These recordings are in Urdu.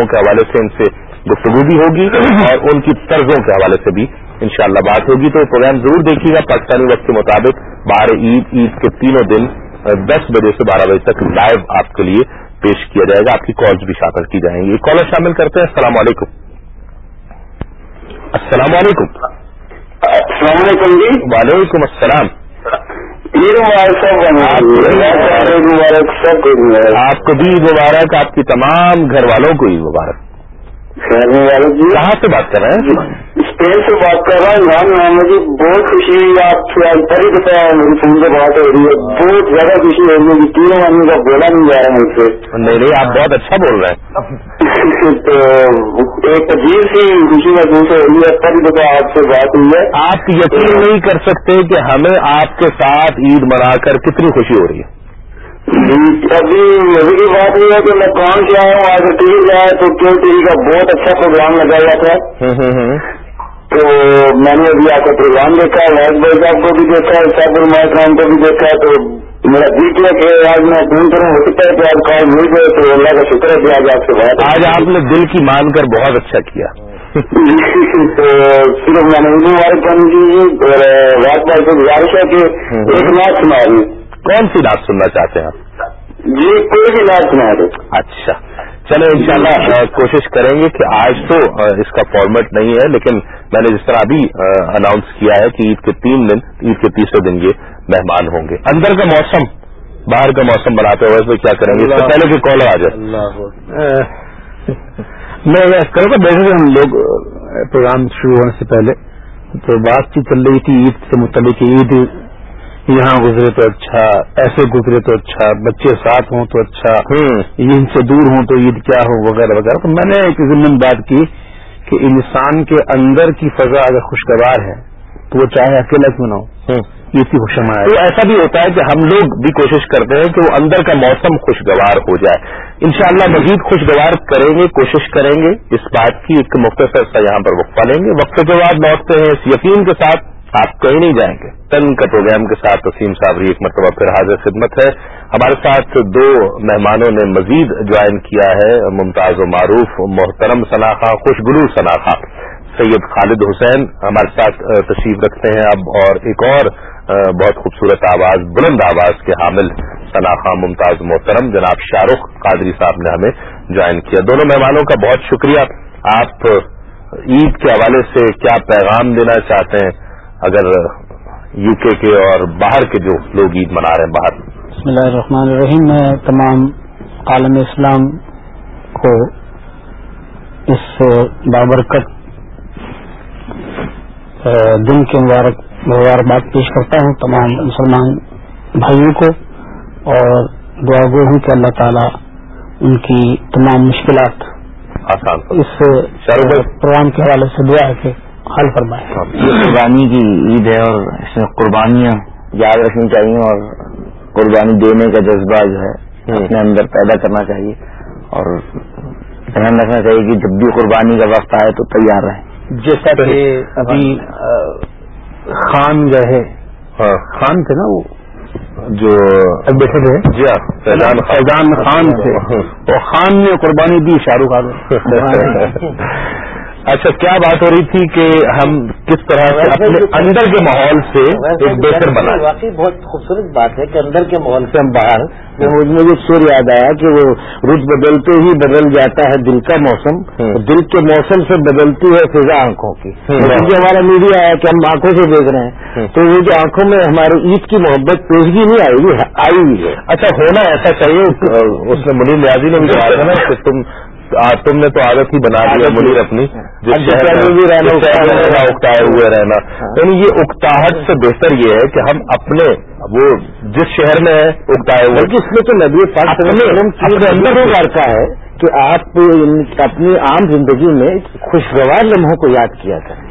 کے حوالے سے ان سے گفتگو بھی ہوگی اور ان کی طرزوں کے حوالے سے بھی انشاءاللہ بات ہوگی۔ تو پروگرام ضرور دیکھیے گا پاکستانی وقت کے مطابق۔ بارہ عید عید کے تینوں دن دس بجے سے بارہ بجے تک لائیو آپ کے لیے پیش کیا جائے گا۔ آپ کی کالز بھی شامل کی جائیں گی۔ کالر شامل کرتے ہیں۔ السلام علیکم۔ السلام علیکم۔ السلام علیکم جی۔ وعلیکم السلام۔ مبارک سب آپ کو بھی مبارک آپ کی تمام گھر والوں کو عید مبارک۔ جی۔ کہاں سے بات کر رہے ہیں؟ اسپین سے بات کر رہا ہوں نام محمد جی بہت خوشی ہوئی آپ سے آج پہلی دفعہ میری فون سے بات ہو رہی ہے۔ بہت زیادہ خوشی ہو رہی ہے تینوں آدمی کا بولا نہیں جا رہا ہے مجھ سے۔ نہیں نہیں آپ بہت اچھا بول رہے ہیں۔ تو ایک عجیب سی خوشی محسوس ہو رہی ہے پہلی دفعہ آپ سے بات ہوئی ہے۔ آپ یقین نہیں کر سکتے کہ ہمیں آپ کے ساتھ عید منا کر کتنی خوشی ہو رہی ہے۔ ابھی ابھی کی بات یہ ہے کہ میں کون سے آیا ہوں آج ٹی وی سے آیا تو کیوں ٹی وی کا بہت اچھا پروگرام لگا ہوا تھا۔ تو میں نے ابھی آپ کا پروگرام دیکھا ویس بھائی صاحب کو بھی دیکھا سیف المائے خان کو بھی دیکھا تو میرا دل کیا کہ آج میں فون کروں ہو سکتا ہے کہ آج کال مل گئے تو اللہ کا شکر ہے کہ آج آپ سے بات آج آپ نے دل کی مان کر بہت اچھا کیا۔ تو صرف میں نے مبارک کرنی کی اور ویس بھائی سے گزارش ہے کہ ایک نعت سنا دیں۔ کون سی بات سننا چاہتے ہیں آپ؟ جی کوئی بھی نعت سنا دیں۔ اچھا۔ چلو انشاءاللہ کوشش کریں گے کہ آج تو اس کا فارمیٹ نہیں ہے لیکن میں نے جس طرح ابھی اناؤنس کیا ہے کہ عید کے تین دن عید کے تیسرے دن یہ مہمان ہوں گے۔ اندر کا موسم باہر کا موسم بناتے ہوئے اس میں کیا کریں گے؟ اس سے پہلے کہ کالر آ جائے۔ میں کروں گا بیٹھے ہم لوگ پروگرام شروع ہونے سے پہلے تو بات چیت چل رہی تھی عید سے متعلق عید یہاں گزرے تو اچھا ایسے گزرے تو اچھا بچے ساتھ ہوں تو اچھا ان سے دور ہوں تو عید کیا ہو وغیرہ وغیرہ۔ تو میں نے ایک ضمن بات کی کہ انسان کے اندر کی فضا اگر خوشگوار ہے تو وہ چاہے اکیلا کیوں نہ ہو؟ عید کی خوش تو ایسا بھی ہوتا ہے کہ ہم لوگ بھی کوشش کرتے ہیں کہ وہ اندر کا موسم خوشگوار ہو جائے۔ انشاءاللہ مزید خوشگوار کریں گے کوشش کریں گے۔ اس بات کی ایک مختصر سا یہاں پر وقفہ لیں گے۔ وقت کے بعد لوٹتے ہیں اس یقین کے ساتھ۔ آپ کہیں نہیں جائیں گے۔ تن کا پروگرام کے ساتھ وسیم صابری ایک مرتبہ پھر حاضر خدمت ہے۔ ہمارے ساتھ دو مہمانوں نے مزید جوائن کیا ہے، ممتاز و معروف محترم صناخہ خوشگلو صناخہ سید خالد حسین ہمارے ساتھ تشریف رکھتے ہیں۔ اب اور ایک اور بہت خوبصورت آواز، بلند آواز کے حامل صناخہ ممتاز محترم جناب شاہ رخ قادری صاحب نے ہمیں جوائن کیا۔ دونوں مہمانوں کا بہت شکریہ۔ آپ عید کے حوالے سے کیا پیغام دینا چاہتے ہیں؟ اگر یو کے کے اور باہر کے جو لوگ عید منا رہے ہیں، باہر۔ بسم اللہ الرحمن الرحیم۔ میں تمام عالم اسلام کو اس بابرکت دن کے مبارک مبارکباد پیش کرتا ہوں تمام مسلمان بھائیوں کو۔ اور دعا گو ہوں کہ اللہ تعالیٰ ان کی تمام مشکلات اس پروگرام کے حوالے سے دعا ہے کہ حل فرمائے۔ یہ قربانی کی عید ہے اور اس میں قربانیاں یاد رکھنی چاہیے اور قربانی دینے کا جذبہ جو ہے اپنے اندر پیدا کرنا چاہیے۔ اور دھیان رکھنا چاہیے کہ جب بھی قربانی کا وقت آئے تو تیار رہیں۔ جیسا کہ ابھی خان گئے خان تھے نا وہ؟ جو بیٹھے تھے۔ جی ہاں فیضان خان۔ تھے۔ اور خان نے قربانی دی شاہ رخ خان اچھا کیا بات ہو رہی تھی کہ ہم کس طرح سے اپنے اندر کے ماحول سے ایک بہتر بنا۔ واقعی بہت خوبصورت بات ہے کہ اندر کے ماحول سے ہم باہر مجھے سور یاد آیا کہ وہ رخ بدلتے ہی بدل جاتا ہے دل کا موسم۔ دل کے موسم سے بدلتی ہے فضا آنکھوں کی۔ جو ہمارا میڈیا ہے کہ ہم آنکھوں سے دیکھ رہے ہیں تو وہ جو آنکھوں میں ہماری عید کی محبت پیشگی نہیں آئی ہوئی آئی ہوئی ہے۔ اچھا ہونا ایسا چاہیے اس میں منیر نیازی نے بھی کہا نا کہ تم تم نے تو عادت ہی بنا دی ہے منیر اپنی جس شہر میں بھی رہنا اکتائے ہوئے رہنا یعنی یہ اکتاہٹ سے بہتر یہ ہے کہ ہم اپنے وہ جس شہر میں ہے اکتائے ہوئے اس میں تو نبی پاک لڑکا ہے کہ آپ اپنی عام زندگی میں خوشگوار لمحوں کو یاد کیا کریں۔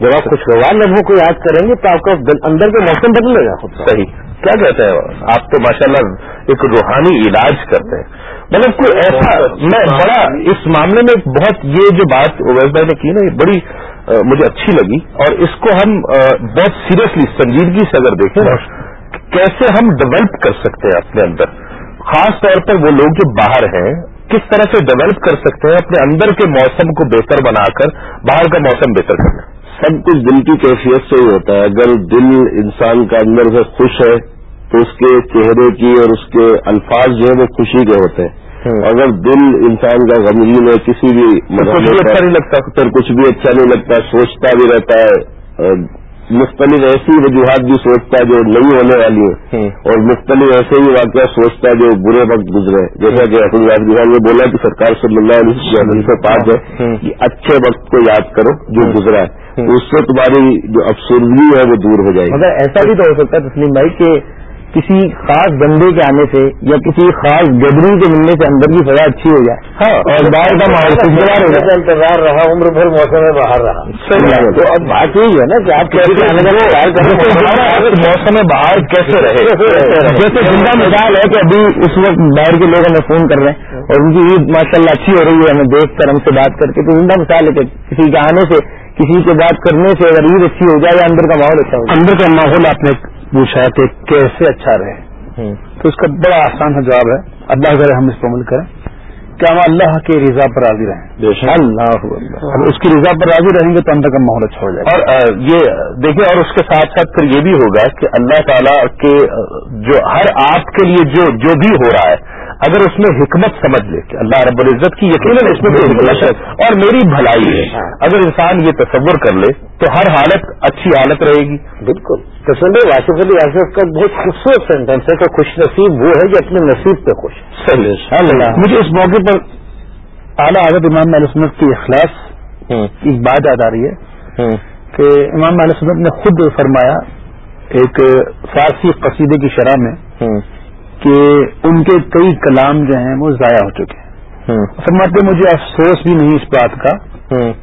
جب آپ خوشگوار لمحوں کو یاد کریں گے تو آپ کا اندر کا موسم بدلے گا خود صحیح۔ کیا کہتے ہیں؟ آپ تو ماشاءاللہ ایک روحانی علاج کرتے ہیں۔ مطلب کوئی ایسا میں بڑا اس معاملے میں بہت یہ جو بات اویس بھائی نے کی نا یہ بڑی مجھے اچھی لگی۔ اور اس کو ہم بہت سیریسلی سنجیدگی سے اگر دیکھیں کیسے ہم ڈیولپ کر سکتے ہیں اپنے اندر؟ خاص طور پر وہ لوگ جو باہر ہیں کس طرح سے ڈیولپ کر سکتے ہیں اپنے اندر کے موسم کو بہتر بنا کر باہر کا موسم بہتر کرنا؟ سب کچھ دل کی کیفیت سے ہی ہوتا ہے۔ اگر دل انسان کا اندر سے خوش ہے اس کے چہرے کی اور اس کے الفاظ جو ہے وہ خوشی کے ہوتے ہیں۔ اگر دل انسان کا غمگین ہے کسی بھی اچھا نہیں لگتا۔ پھر کچھ بھی اچھا نہیں لگتا سوچتا بھی رہتا ہے۔ مختلف ایسی وجوہات بھی سوچتا ہے جو نہیں ہونے والی ہیں۔ اور مختلف ایسے ہی واقعہ سوچتا ہے جو برے وقت گزرے جیسا کہ حفظ نے بولا کہ سرکار صلی اللہ علیہ وسلم سے پاس ہے کہ اچھے وقت کو یاد کرو جو گزرا ہے۔ اس سے تمہاری جو افسردگی ہے وہ دور ہو جائے گی۔ مگر ایسا بھی تو ہو سکتا ہے تسلیم بھائی کہ کسی خاص بندے کے آنے سے یا کسی خاص گدری کے ملنے سے اندر کی فضا اچھی ہو جائے۔ ہاں اور باہر کا ماحول خوشگوار ہو جائے انتظار رہا عمر بھر موسم میں باہر رہا۔ تو اب بات یہی ہے نا کہ آپ کے موسم باہر کیسے رہے؟ جیسے زندہ مثال ہے کہ ابھی اس وقت باہر کے لوگ ہمیں فون کر رہے ہیں اور ان کی عید ماشاء اللہ اچھی ہو رہی ہے ہمیں دیکھ کر ہم سے بات کر کے۔ تو زندہ مثال ہے کہ کسی کے آنے سے کسی سے بات کرنے سے اگر عید اچھی ہو جائے یا اندر کا ماحول اچھا ہو اندر کا ماحول آپ نے پوچھا کہ کیسے اچھا رہے۔ تو اس کا بڑا آسان سا جواب ہے۔ اللہ کرے ہم اس پر عمل کریں۔ کہ ہم اللہ کی رضا پر راضی رہیں۔ اللہ اگر اس کی رضا پر راضی رہیں گے تو اندر کا ماحول اچھا ہو جائے اور یہ دیکھیں اور اس کے ساتھ ساتھ پھر یہ بھی ہوگا کہ اللہ تعالیٰ کے جو ہر آپ کے لیے جو جو بھی ہو رہا ہے اگر اس میں حکمت سمجھ لے کہ اللہ رب العزت کی یقیناً اس میں حکمت ہے اور میری بھلائی ہے۔ اگر انسان یہ تصور کر لے تو ہر حالت اچھی حالت رہے گی۔ بالکل۔ تصور واسف علی آصف کا بہت خوبصورت سینٹینس ہے کہ خوش نصیب وہ ہے جو اپنے نصیب پہ خوش صحیح۔ مجھے اس موقع پر اعلیٰ حضرت امام سنت کی اخلاص کی بات یاد آ رہی ہے کہ امام سنت نے خود فرمایا ایک فارسی قصیدے کی شرح میں کہ ان کے کئی کلام جو ہیں وہ ضائع ہو چکے ہیں۔ فرماتے مجھے افسوس بھی نہیں اس بات کا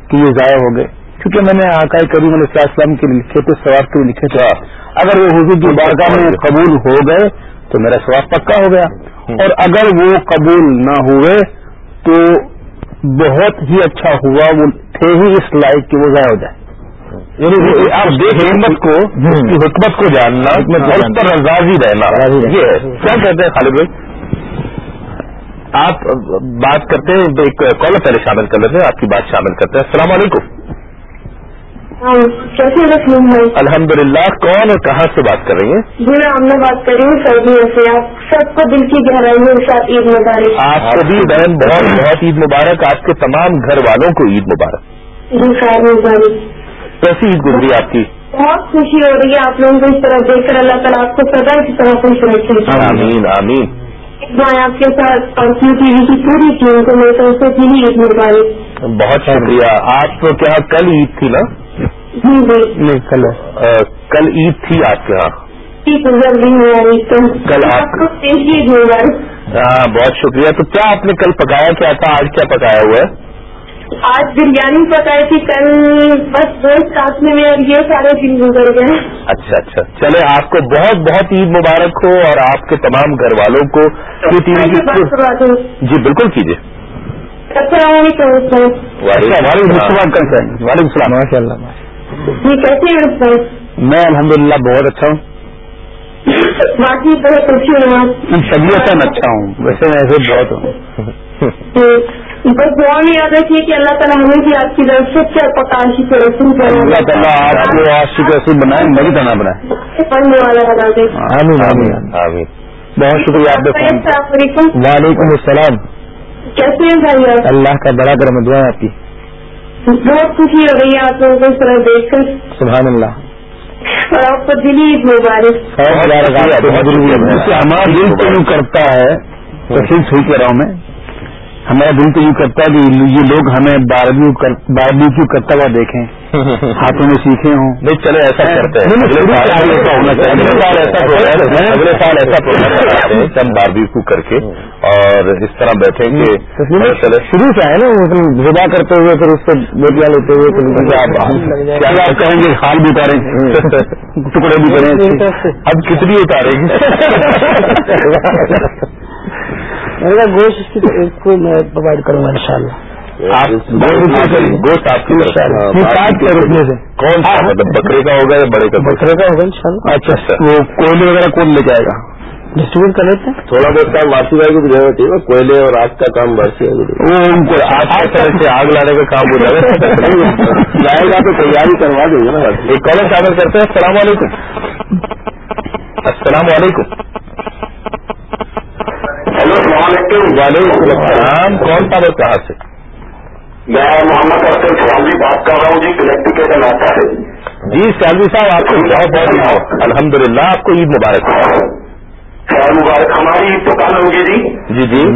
کہ یہ ضائع ہو گئے۔ کیونکہ میں نے آکائے کریم علیہ السلام کے لکھے تھے ثواب کے لکھے تھے اگر وہ حضور کی بارگاہ میں قبول ہو گئے تو میرا ثواب پکا ہو گیا۔ اور اگر وہ قبول نہ ہوئے تو بہت ہی اچھا ہوا وہ تھے ہی اس لائق کہ وہ ضائع ہو جائے۔ یعنی آپ دیکھ حکمت کو حکمت کو جاننا اس پر رضاضی رہنا۔ یہ ہے۔ کیا کہتے ہیں خالد بھائی؟ آپ بات کرتے ہیں ایک کالر پہلے شامل کر لیتے ہیں آپ کی بات شامل کرتے ہیں۔ السلام علیکم۔ الحمد للہ کون اور کہاں سے بات کر رہی ہیں؟ جی میں آمنا بات کر رہی ہوں سعودی سے۔ آپ سب کو دل کی گہرائی کے ساتھ عید مبارک۔ آپ کو بھی بہن بہت بہت عید مبارک۔ آپ کے تمام گھر والوں کو عید مبارک۔ جی خیر مبارک۔ کیسی عید گزری آپ کی۔ بہت خوشی ہو رہی ہے آپ لوگوں کو اس طرح دیکھ کر اللہ تعالیٰ آپ کو سدا کی طرح خوش رکھے آمین آمین۔ میں آپ کے ساتھ اور کیو ٹی وی کی پوری ٹیم کو میں طرف سے دلی عید مبارک بہت شکریہ۔ آپ کو کیا کل عید تھی نا؟ جی جی۔ نہیں کل۔ کل عید تھی آپ کے ہاں۔ ہے تو۔ کل آپ- کو ہاں بہت شکریہ۔ تو کیا آپ نے کل پکایا؟ کیا تھا؟ آج کیا پکایا ہوا ہے؟ آج بریانی پکائی تھی کل بس دوست کاٹنے میں اور یہ سارے دن گزر گئے۔ اچھا اچھا۔ چلے آپ کو بہت بہت عید مبارک ہو اور آپ کے تمام گھر والوں کو کروا دوں۔ جی بالکل کیجیے۔ السلام علیکم وعلیکم السلام۔ وعلیکم السلام ماشاء اللہ جی کیسے ہیں سر؟ میں الحمدللہ بہت اچھا ہوں۔ باقی بہت خوشی ہوں طبیعت میں اچھا ہوں ویسے میں ایسے بہت ہوں۔ بس دعا میں یاد رکھیے کہ اللہ تعالیٰ ہمیں بھی آپ کی طرف سے کیا پکاشی کو رسول اللہ تعالیٰ آپ کو عاشق رسول بنائے میری طرح بنائے۔ پڑھنے والا بنا دے۔ آمین آمین آمین۔ بہت شکریہ آپ علیکم۔ وعلیکم السلام۔ کیسے ہیں بھائی آپ؟ اللہ کا بڑا کرم دعا ہے آپ کی۔ بہت خوشی ہو رہی ہے آپ لوگوں کو اس طرح دیکھ کر۔ سبحان اللہ۔ اور آپ کو دلی عید مبارک۔ ہمارا دل تو یوں کرتا ہے تفصیل صحیح کہہ رہا ہوں میں۔ ہمارا دل تو یوں کرتا ہے کہ یہ لوگ ہمیں باربیکیو کرتا ہوا دیکھیں؟ ہاتھوں میں سیکھے ہوں۔ نہیں چلے ایسا کرتے ہیں۔ اگلے سال ایسا ہم باربیکو کر کے اور اس طرح بیٹھیں گے۔ شروع سے ہے نا ذبح کرتے ہوئے پھر اس سے بیٹیاں لیتے ہوئے آپ- کہیں گے؟ خال بھی اتاریں۔ ٹکڑے بھی کریں۔ اب کتنی اتارے گی گوشت کو میں پرووائڈ کروں گا ان شاء اللہ آپ گوشت آپ کی سے۔ کاٹ کر رکھنے سے۔ کون سا مطلب بکرے کا ہوگا یا بڑے کا بکرے کا ہوگا ان شاء اللہ اچھا۔ وہ کوئلے وغیرہ کون لے جائے گا؟ ڈسٹریبیوٹ کر لیتے ہیں؟ تھوڑا بہت کام وارسی بھائی کو بھی دینا چاہیے کوئلے اور آگ کا کام کو وہ ان کو آج کی طرح سے آگ لانے کا کام ہو جائے گا لائے گا تو تیاری کروا دیں گے نا۔ ایک کالر شامل کرتے ہیں۔ السلام علیکم۔ السلام علیکم۔ علیکم وعلیکم السلام کون سا بس کہاں سے؟ میں محمد افسر سوالی بات کر رہا ہوں جی کلیکٹر کے تناتا سے۔ جی سیالوی صاحب آپ کو بہت بہت الحمد للہ آپ کو عید مبارک۔ خیر مبارک۔ ہماری عید تو کل ہوگی جی۔ جی جی۔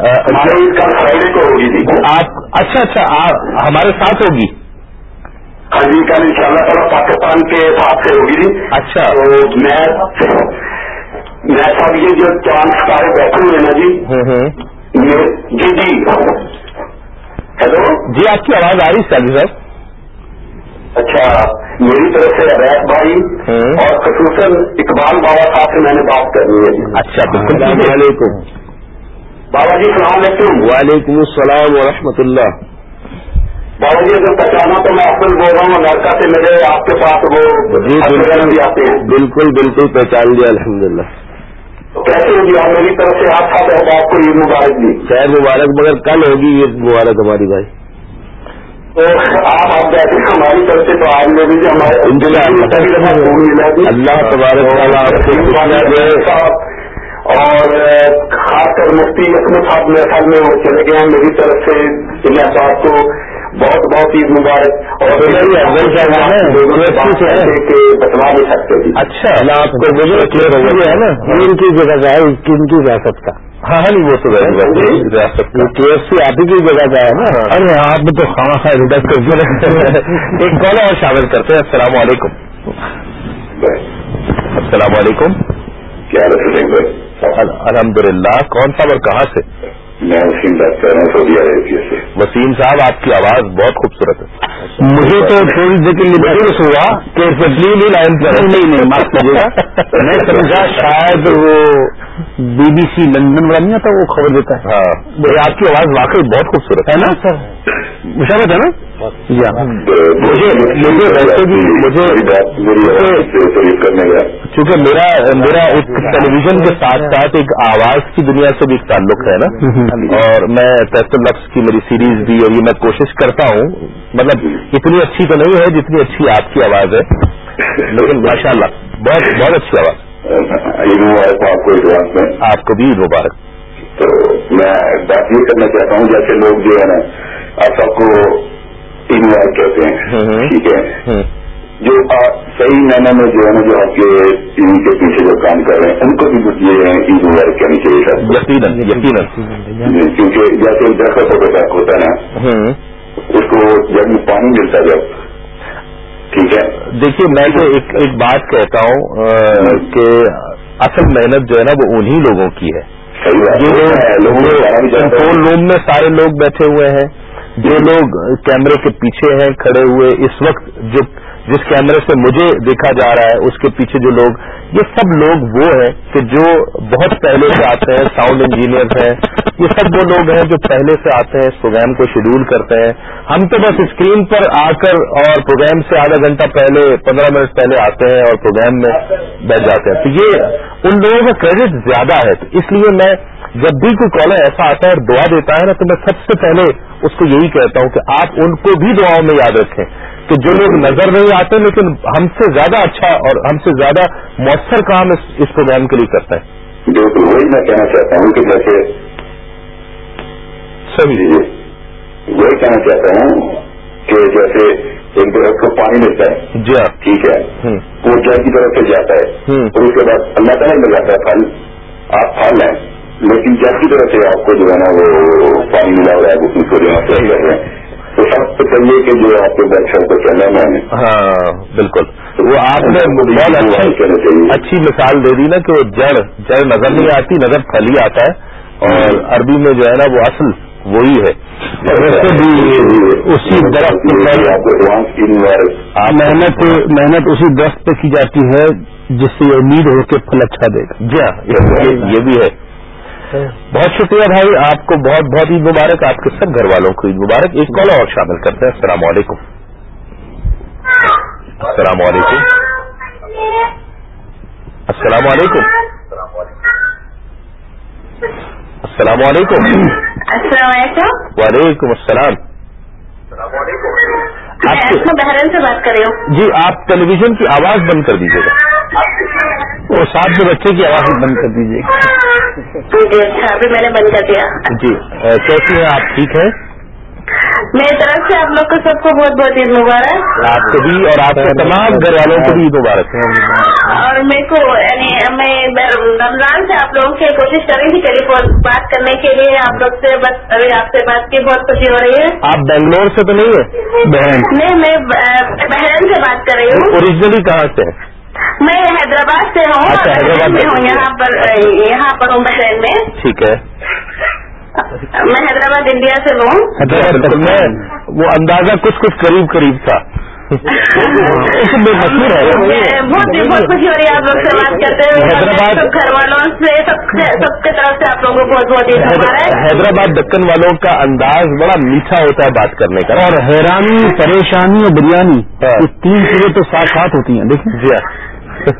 ہماری عید کل فرائیڈے کو ہوگی جی۔ آپ اچھا اچھا ہمارے ساتھ ہوگی۔ ہاں جی کل ان شاء اللہ پاکستان کے حساب سے ہوگی جی۔ اچھا۔ تو میں سب یہ جو چاند ستارے بیٹھے ہوئے نا جی یہ جی جی ہیلو جی آپ کی آواز آ رہی سیالوی صاحب اچھا میری طرف سے ابیت بھائی اور خصوصاً اقبال بابا صاحب سے میں نے بات کرنی ہے۔ اچھا السلام علیکم۔ بابا جی السلام علیکم۔ وعلیکم السلام ورحمۃ اللہ۔ بابا جی اگر پہچانا تو میں افضل بول رہا ہوں امریکہ سے مجھے آپ کے پاس وہ جی بھی آتے ہیں۔ بالکل بالکل پہچان لیا الحمد للہ تو کیسے ہوگی آپ میری طرف سے آپ ساتھ آپ کو عید مبارک دی۔ خیر مبارک مگر کل ہوگی عید مبارک ہماری بھائی۔ تو آپ آپ جیسے ہماری طرف سے تو آج میں بھی ہمارے اللہ تبارک اور خاص کر مفتی اپنے ساتھ میرے خیال میں وہ چلے گئے ہیں میری طرف سے۔ انہیں صاحب کو بہت بہت عید مبارک اور نہیں سکتے جی۔ اچھا۔ آپ کو ہے نا ان کی جگہ کا ہے ان کی ریاست کا۔ ہاں ہاں نہیں وہ تو ریاست کا۔ کے ایف سی آپ ہی کی جگہ کا ہے نا ارے آپ تو خواہ خواہ ریڈر کر ایک کال اور شامل کرتے ہیں۔ السلام علیکم۔ السلام علیکم۔ کیا الحمد للہ کون سا اور کہاں سے؟ میں وسیم بات کر رہا ہوں سعودی عربیہ سے وسیم صاحب آپ کی آواز بہت خوبصورت ہے۔ مجھے تو تھوڑی دیر کے لیے محسوس ہوا کہ تبدیلی لائن پر نہیں نہیں معاف کیجیے گا میں سمجھا شاید وہ بی بی سی لندن والا نہیں آتا وہ خبر دیتا ہے۔ ہاں۔ آپ کی آواز واقعی بہت خوبصورت ہے نا؟ سر۔ مشابت ہے نا؟ مجھے مجھے ویسے بھی مجھے چونکہ میرا میرا ایک ٹیلی ویژن کے ساتھ ساتھ ایک آواز کی دنیا سے بھی ایک تعلق ہے نا۔ اور میں تحت لفظ کی میری سیریز بھی اور یہ میں کوشش کرتا ہوں۔ مطلب اتنی اچھی تو نہیں ہے جتنی اچھی آپ کی آواز ہے۔ لیکن ماشاء اللہ بہت بہت اچھی آواز۔ آپ کو ایڈوانس میں۔ آپ کو بھی مبارک۔ تو میں بات یہ کرنا چاہتا ہوں جیسے لوگ جو ہے نا آپ سب کو عید مبارک کہتے ہیں۔ ٹھیک ہے۔ جو صحیح معنی میں جو ہے نا جو آپ کے ٹی وی کے پیچھے جو کام کر رہے ہیں ان کو بھی یہ عید مبارک کہنی چاہیے کیونکہ جیسے درخت ہوتا ہے نا اس کو جب پانی ملتا جب۔ ٹھیک ہے۔ دیکھیے میں تو ایک بات کہتا ہوں کہ اصل محنت جو ہے نا وہ انہی لوگوں کی ہے۔ کنٹرول روم میں سارے لوگ بیٹھے ہوئے ہیں۔ جو لوگ کیمرے کے پیچھے ہیں، کھڑے ہوئے اس وقت جو جس کیمرے سے مجھے دیکھا جا رہا ہے، اس کے پیچھے جو لوگ، یہ سب لوگ وہ ہیں کہ جو بہت پہلے سے آتے ہیں ساؤنڈ انجینئر ہیں۔ یہ سب وہ لوگ ہیں جو پہلے سے آتے ہیں، اس پروگرام کو شیڈول کرتے ہیں۔ ہم تو بس اسکرین پر آ کر اور پروگرام سے آدھا گھنٹہ پہلے، پندرہ منٹ پہلے آتے ہیں اور پروگرام میں بیٹھ جاتے ہیں۔ تو یہ ان لوگوں کا کریڈٹ زیادہ ہے۔ تو اس لیے میں جب بھی کوئی کالر ایسا آتا ہے اور دعا دیتا ہے نا تو میں سب سے پہلے اس کو یہی کہتا ہوں کہ آپ ان کو بھی دعاؤں میں یاد رکھیں کہ جو لوگ نظر نہیں آتے لیکن ہم سے زیادہ اچھا اور ہم سے زیادہ مؤثر کام اس پروگرام کے لیے کرتا ہے۔ بالکل وہی میں کہنا چاہتا ہوں کہ جیسے سبھی وہی کہنا چاہتا ہوں کہ جیسے ایک درخت کو پانی ملتا ہے۔ جی ہاں۔ ٹھیک ہے۔ وہ جل کی طرف سے جاتا ہے۔ اور اس کے بعد اللہ تعالیٰ مل جاتا ہے پھل۔ آپ پھل لیں لیکن جل کی طرف سے آپ کو جو ہے نا وہ پانی ملا ہوا ہے اس کو جو ہے کر رہے ہیں تو سب سے چاہیے کہ جو آپ کے شاپ کو چلنا ہے۔ ہاں بالکل۔ وہ آپ نے بہت اچھی اچھی مثال دے دی نا کہ وہ جڑ جڑ نظر نہیں آتی نظر پھل ہی آتا ہے۔ اور عربی میں جو ہے نا وہ اصل وہی ہے۔ ویسے بھی اسی درخت محنت محنت اسی درخت پہ کی جاتی ہے جس سے یہ امید ہو کہ پھل اچھا دے گا۔ جی ہاں یہ بھی ہے۔ بہت شکریہ بھائی آپ کو بہت بہت عید مبارک آپ کے سب گھر والوں کو عید مبارک۔ ایک کال اور شامل کرتے ہیں۔ السلام علیکم۔ السلام علیکم۔ السلام علیکم۔ السلام علیکم۔ السلام علیکم۔ وعلیکم السلام۔ آپ اسما بحرین سے بات کر رہی ہوں۔ جی آپ ٹیلی ویژن کی آواز بند کر دیجیے گا۔ اور ساتھ میں بچے کی آواز بند کر دیجیے جی اچھا ابھی میں نے بند کر دیا۔ جی کیسی ہیں آپ؟ ٹھیک ہیں؟ میری طرف سے آپ لوگ کو سب کو بہت بہت عید مبارک۔ آپ کو بھی اور آپ کے تمام گھر والوں کو بھی عید مبارک اور میرے کو یعنی میں رمضان سے آپ لوگوں سے کوشش کر رہی تھی ٹیلی فون بات کرنے کے لیے۔ آپ لوگ سے بس ابھی آپ سے بات کی بہت خوشی ہو رہی ہے۔ آپ بنگلور سے تو نہیں ہے بہن نہیں میں ب- بحرین سے بات کر رہی ہوں۔ اوریجنلی کہاں سے حیدرآباد سے ہوں اچھا، حیدرآباد میں ہوں سے۔ یہاں پر یہاں پر ہوں بحرین میں۔ ٹھیک ہے۔ میں حیدرآباد انڈیا سے ہوں۔ بالکل میں وہ اندازہ کچھ کچھ قریب قریب تھا۔ اس میں مشہور ہے۔ بہت ہی بہت خوشی ہو رہی ہے آپ لوگ سے بات کرتے ہوئے۔ حیدرآباد- گھر والوں سے سب کی طرف سے آپ لوگوں کو بہت بہت عید مبارک۔ حیدرآباد دکن والوں کا انداز بڑا میٹھا ہوتا ہے بات کرنے کا۔ اور حیرانی پریشانی اور بریانی ہاں۔ تین چیزیں تو ساتھ ساتھ ہوتی ہیں دیکھیں۔ جی ہاں۔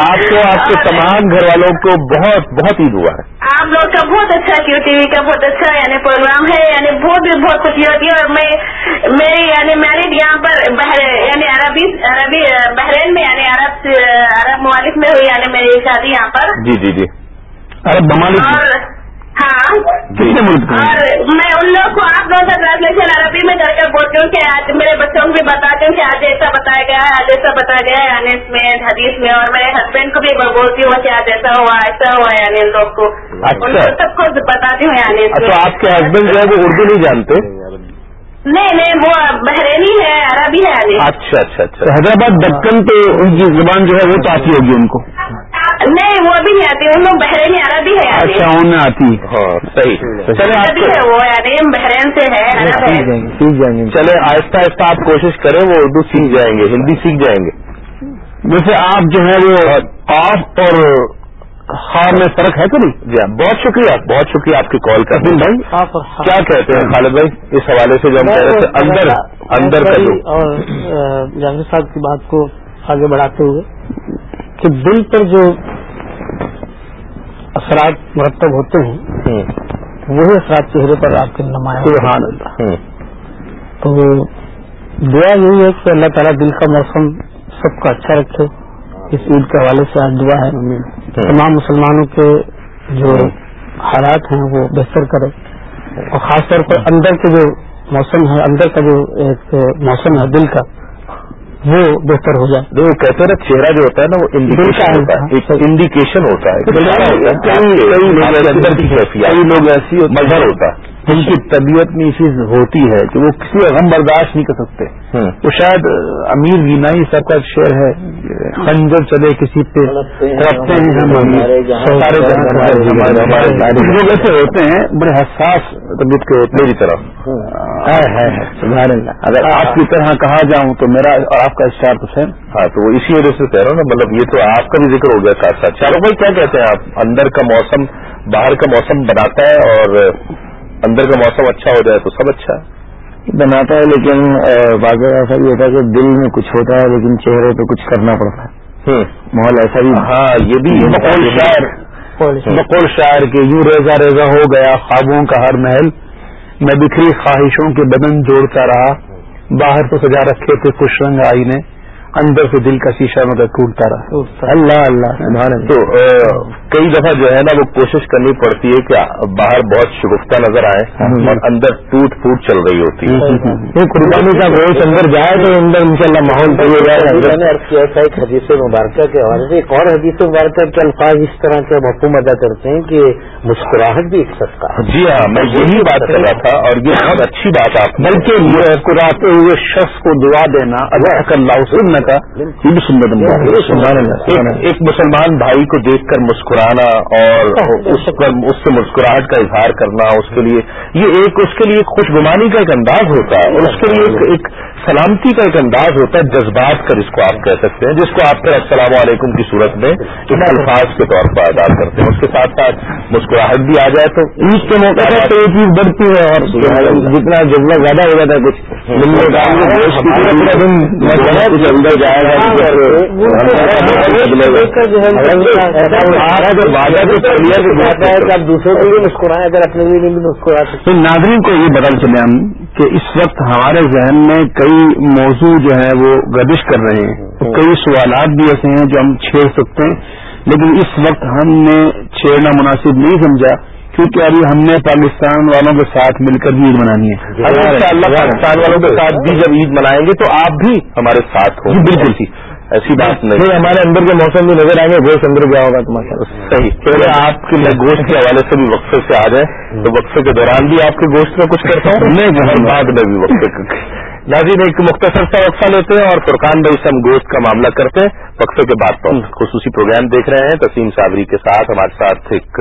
آپ کو آپ کے تمام گھر والوں کو بہت بہت عید ہوا ہے۔ آپ لوگ کا بہت اچھا کیو ٹی وی کا بہت اچھا یعنی پروگرام ہے یعنی بہت ہی بہت خوشی ہوتی ہے اور میں میری یعنی میرڈ یہاں پر یعنی عربی عربی بحرین میں یعنی عرب عرب ممالک میں ہوئی یعنی میری شادی یہاں پر۔ جی جی جی۔ ارے ممالک ہاں۔ اور میں ان لوگوں کو آپ لوگوں کا ٹرانسلیشن عربی میں کر کر بولتی ہوں کہ آج میرے بچوں کو بھی بتاتی ہوں کہ آج ایسا بتایا گیا ہے آج ایسا بتایا گیا ہے یعنی اس میں حدیث میں اور میرے ہسبینڈ کو بھی بولتی ہوں کہ آج ایسا ہوا ایسا ہوا یعنی ان لوگ کو۔ اچھا۔ ان کو سب کو بتاتی ہوں یعنی تو میں۔ آپ کے ہسبینڈ جو ہے وہ اردو نہیں جانتے؟ نہیں نہیں وہ بحرینی ہے عربی ہے یعنی۔ اچھا اچھا اچھا۔ حیدرآباد دکن تو ان کی زبان جو ہے وہ تو آتی ہوگی ان کو؟ نہیں وہ بھی نہیں آتی ان لوگ بحرینی عربی ہے یعنی۔ اچھا انہیں آتی۔ ہاں صحیح۔ چلے آپ عربی ہے وہ یعنی بحرین سے ہے سیکھ جائیں گے سیکھ جائیں گے۔ چلے آہستہ آہستہ آپ کوشش کریں وہ اردو سیکھ جائیں گے ہندی سیکھ جائیں گے۔ ویسے آپ جو ہے وہ آپ اور خار میں فرق ہے کہ نہیں؟ جی ہاں بہت شکریہ بہت شکریہ آپ کی کال کا بھائی کیا کہتے ہیں خالد بھائی؟ اس حوالے سے جو ہم کہہ رہے تھے اندر اندر اور جاوید صاحب کی بات کو آگے بڑھاتے ہوئے کہ دل پر جو اثرات مرتب ہوتے ہیں وہی اثرات چہرے پر آپ کے نمایاں تو دعا یہی ہے کہ اللہ تعالیٰ دل کا موسم سب کا اچھا رکھے۔ اس عید کے حوالے سے آج دعا ہے۔ تمام مسلمانوں کے جو حالات ہیں وہ بہتر کرے۔ اور خاص طور پر اندر کے جو موسم ہے اندر کا جو ایک موسم ہے دل کا وہ بہتر ہو جائے۔ ہیں نا چہرہ جو ہوتا ہے نا وہ انڈیکیشن ہوتا ہے۔ کئی- لوگ ایسی مظہر ہوتا ہے۔ جن کی طبیعت میں یہ چیز ہوتی ہے کہ وہ کسی کا غم برداشت نہیں کر سکتے۔ وہ شاید امیر گینائی صاحب کا شعر ہے خنجر چلے کسی پہ لوگ ایسے ہوتے ہیں بڑے حساس طبیعت کے ہوتے میری طرف۔ ہے سبحان اللہ۔ اگر آپ کی طرح کہا جاؤں تو میرا اور آپ کا اسٹار تو سیم۔ ہاں تو وہ اسی وجہ سے کہہ رہا ہوں نا مطلب یہ تو آپ کا بھی ذکر ہو گیا ساتھ ساتھ۔ چاروں بھائی کیا کہتے ہیں آپ؟ اندر کا موسم باہر کا موسم بناتا ہے اور اندر کا موسم اچھا ہو جائے تو سب اچھا ہے۔ بناتا ہے لیکن واقعہ ایسا بھی ہوتا ہے کہ دل میں کچھ ہوتا ہے لیکن چہرے پہ کچھ کرنا پڑتا ہے۔ ماحول ایسا بھی ہاں یہ بھی بقول شاعر۔ بقول شاعر۔ کے یوں ریزا ریزا ہو گیا خوابوں کا ہر محل۔ میں بکھری خواہشوں کے بدن جوڑتا رہا۔ باہر تو سجا رکھے تھے خوش رنگ آئینے۔ اندر سے دل کا شیشہ مگر ٹوٹتا رہا۔ اللہ اللہ تو کئی دفعہ جو ہے نا وہ کوشش کرنی پڑتی ہے کہ باہر بہت شگفتہ نظر آئے اور اندر ٹوٹ پھوٹ چل رہی ہوتی ہے۔ یہ قربانی کا گوشت اندر جائے تو اندر انشاءاللہ ماحول میں نے عرض کیا تھا ایک حدیث مبارکہ کے حوالے سے۔ ایک اور حدیث مبارکہ کے الفاظ اس طرح کے مفہوم ادا کرتے ہیں کہ مسکراہٹ بھی ایک ہے۔ جی ہاں میں یہی بات کر رہا تھا اور یہ بہت اچھی بات آپ بلکہ مسکراتے ہوئے شخص کو دعا دینا اللہ سبحان اللہ ایک, اللہ ایک مسلمان بھائی کو دیکھ کر مسکرانا اور اس پر اس سے مسکراہٹ کا اظہار کرنا اس کے لیے یہ ایک اس کے لیے خوش گمانی کا ایک انداز ہوتا ہے۔ اور اس کے لیے ایک, سلامتی کا ایک انداز ہوتا ہے جذبات کر اس کو آپ کہہ سکتے ہیں جس کو آپ پھر السلام علیکم کی صورت میں ان الفاظ کے طور پر ادا کرتے ہیں۔ اس کے ساتھ ساتھ مسکراہٹ بھی آ جائے تو عید کے موقع پر تو یہ چیز بڑھتی ہے اور جی، جی، جی، جتنا جذبہ زیادہ ہو جاتا ہے کچھ اندر جائے دوسروں کو بھی اگر اپنے لیے مسکرا سکتے ناظرین کو یہ بدل چلے ہم کہ اس وقت ہمارے ذہن میں کئی موضوع جو ہیں وہ گردش کر رہے ہیں۔ کئی سوالات بھی ایسے ہیں جو ہم چھیڑ سکتے ہیں۔ لیکن اس وقت ہم نے چھیڑنا مناسب نہیں سمجھا کیونکہ ابھی ہم نے پاکستان والوں کے ساتھ مل کر عید منانی ہے۔ جی، جی، جی، پاکستان والوں کے ساتھ بھی جب عید منائیں گے تو آپ بھی ہمارے ساتھ ہوں۔ بالکل۔ ایسی بات نہیں۔ ہمارے اندر کے موسم بھی نظر آئیں گے گوشت اندر گیا ہوگا تمہارا صحیح۔ پہلے آپ کے لیے گوشت کے حوالے سے بھی وقفے سے آ جائیں۔ تو وقفے کے دوران بھی آپ کے گوشت میں کچھ کرتا ہوں۔ نہیں بعد میں بھی وقفے ناظرین ایک مختصر سا وقفہ لیتے ہیں اور فرقان بھائی سے ہم گوشت کا معاملہ کرتے ہیں۔ وقفے کے بعد پر خصوصی پروگرام دیکھ رہے ہیں۔ تسیم صابری کے ساتھ ہمارے ساتھ ایک